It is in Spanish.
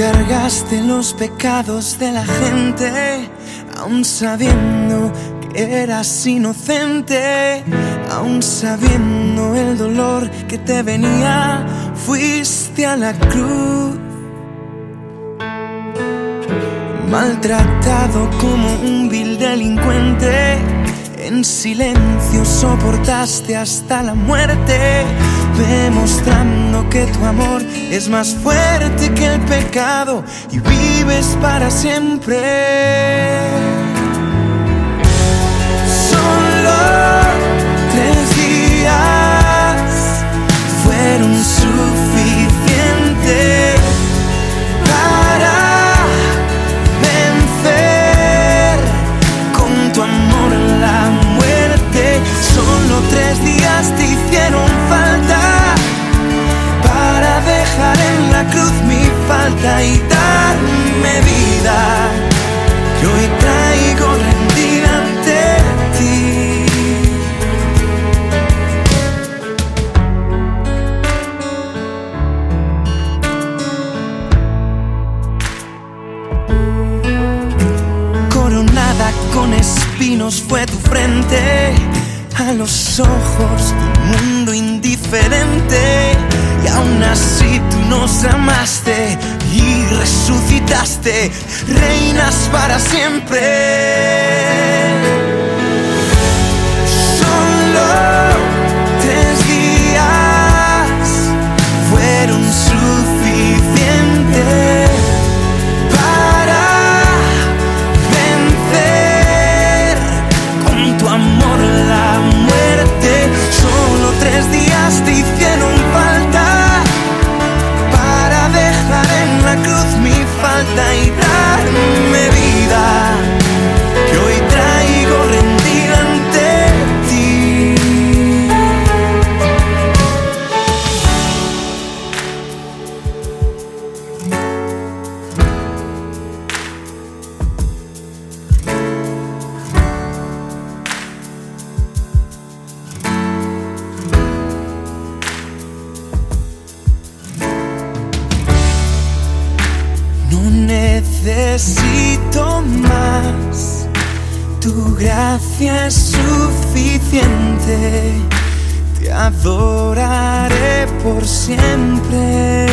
cargaste los pecados de la gente, aún sabiendo que eras inocente, aún sabiendo el dolor que te venía, fuiste a la cruz. Maltratado como un vil delincuente, en silencio soportaste hasta la muerte, demostrando tu amor es más fuerte que el pecado y vives para siempre. Solo tres días fueron suficientes para vencer con tu amor la muerte. Solo tres días te hicieron falta y darme vida que hoy traigo rendida ante ti. Coronada con espinos fue tu frente, a los ojos mundo indiferente. Y aún así tú nos amaste resucitaste, reinas para siempre. Necesito más, tu gracia es suficiente. Te adoraré por siempre.